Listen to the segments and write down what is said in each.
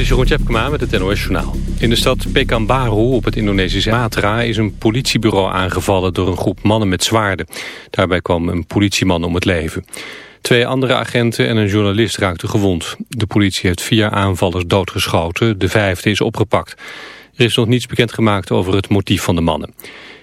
is Jeroen Tjepkema met het NOS Journaal. In de stad Pekanbaru op het Indonesische Matra is een politiebureau aangevallen door een groep mannen met zwaarden. Daarbij kwam een politieman om het leven. Twee andere agenten en een journalist raakten gewond. De politie heeft vier aanvallers doodgeschoten, de vijfde is opgepakt. Er is nog niets bekendgemaakt over het motief van de mannen.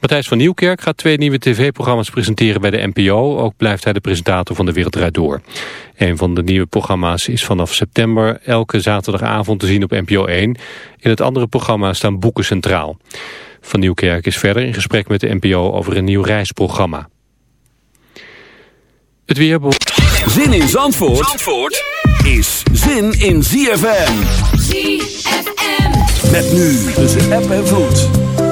Matthijs van Nieuwkerk gaat twee nieuwe tv-programma's presenteren bij de NPO. Ook blijft hij de presentator van De Wereld Draait Door. Een van de nieuwe programma's is vanaf september elke zaterdagavond te zien op NPO 1. In het andere programma staan boeken centraal. Van Nieuwkerk is verder in gesprek met de NPO over een nieuw reisprogramma. Het weer... Zin in Zandvoort, Zandvoort is zin in ZFM. ZFM. Met nu tussen app en vloed.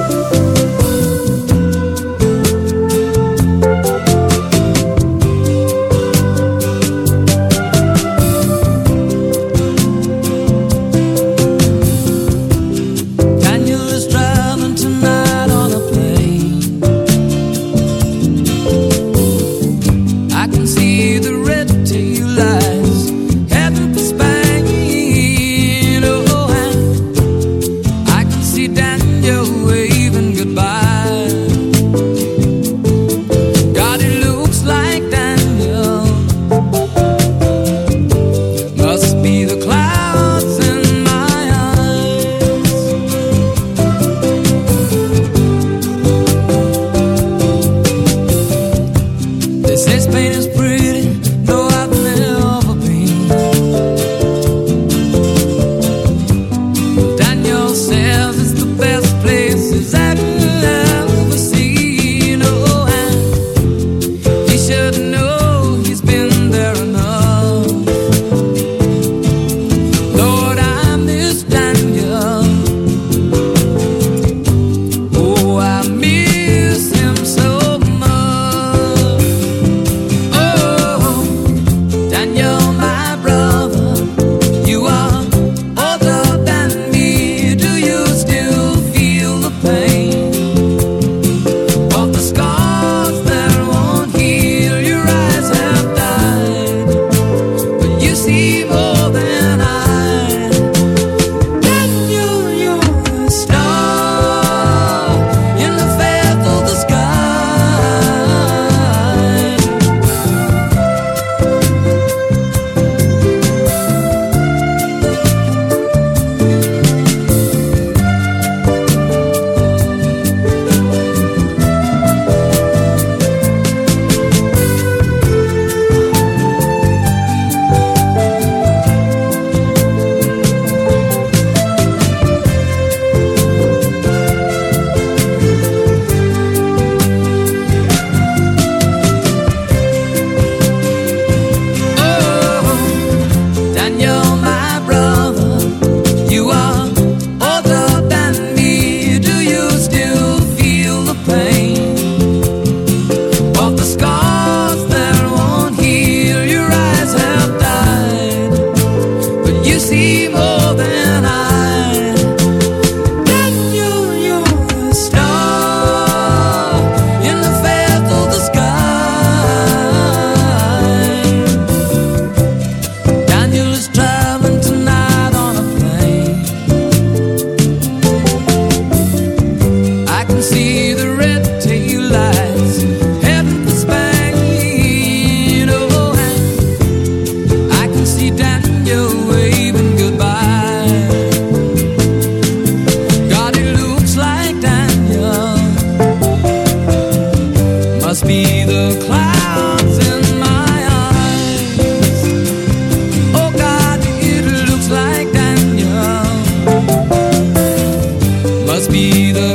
be the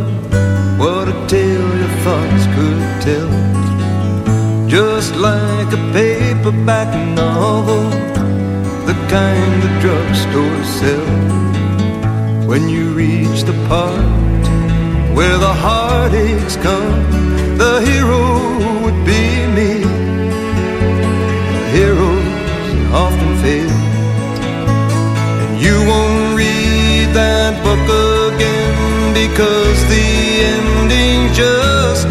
Paperback novel, the kind the drugstore sells. When you reach the part where the heartaches come, the hero would be me. Heroes often fail, and you won't read that book again because the ending just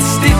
stick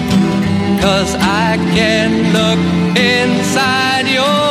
Cause I can look inside your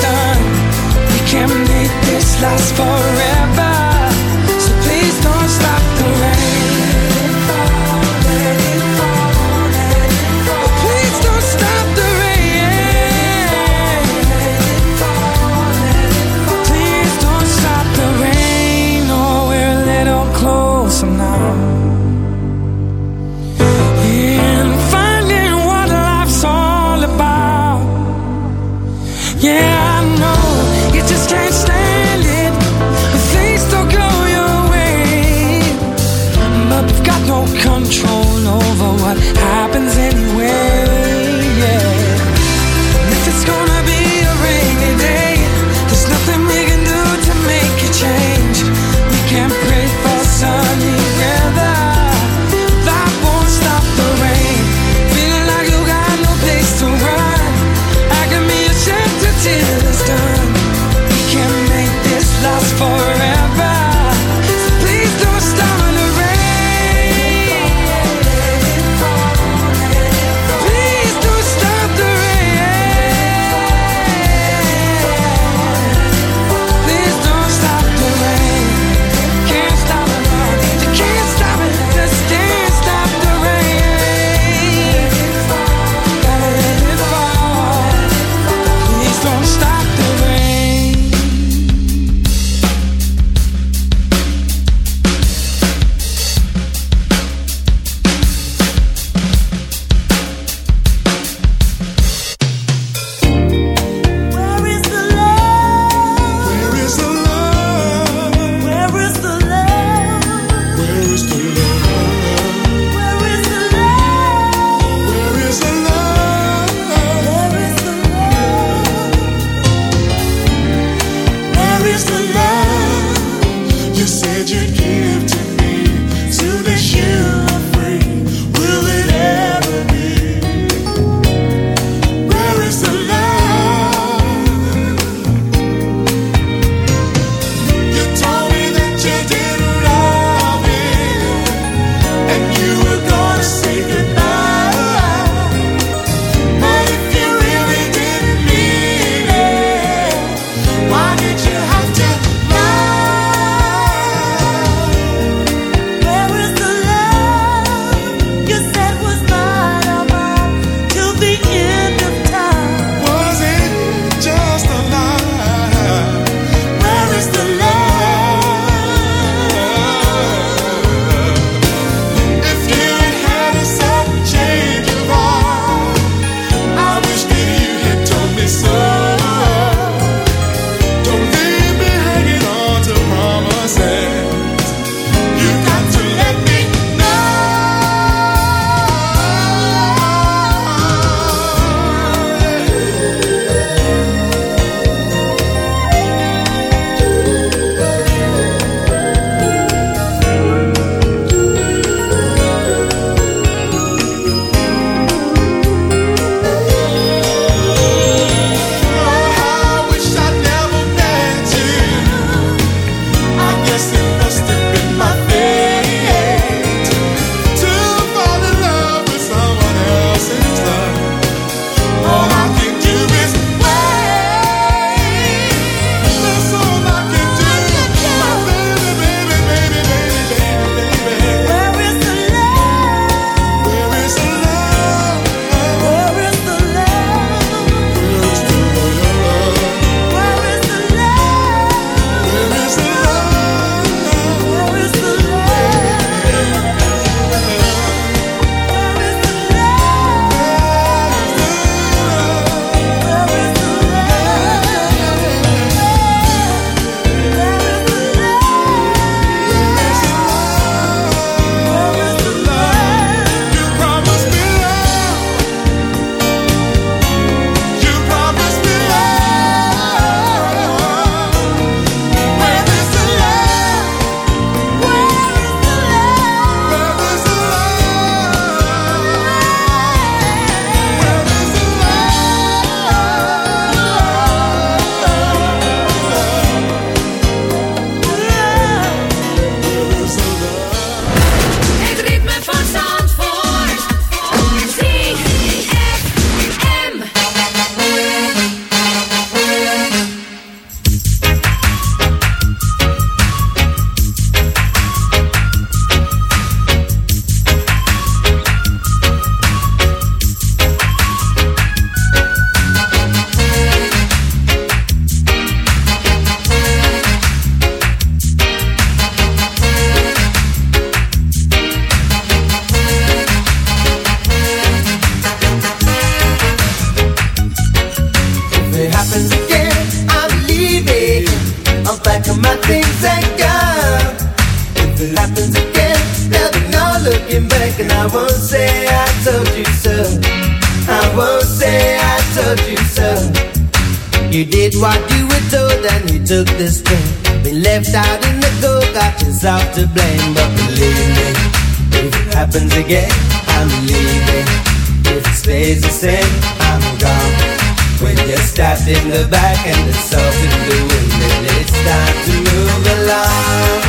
We can make this last forever. Happens again, I'm leaving. If it stays the same, I'm gone. When you're stabbed in the back and the salt in the wind, then it's time to move along.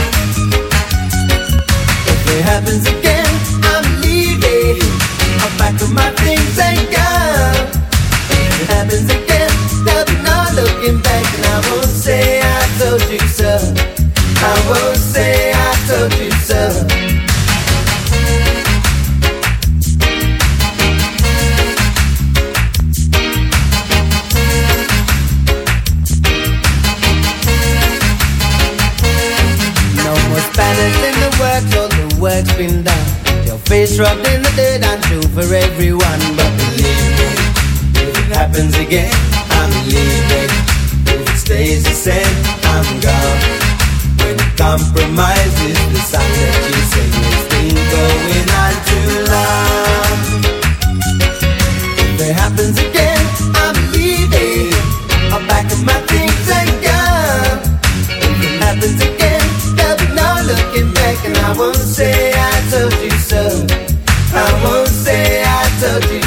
If it happens again, I'm leaving. I'll pack up my things and go. In the dirt and true for everyone. But believe me, if it happens again, I'm leaving. If it stays the same, I'm gone. When compromise is the song that you sing, it's been going on too long. If it happens again, I'm leaving. I'll pack up my things and go. If it happens again, there'll be no looking back, and I won't say. I won't say I told you.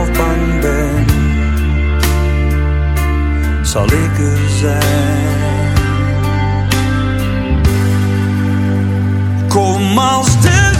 of bang ben, zal ik er zijn. Kom als de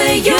for you.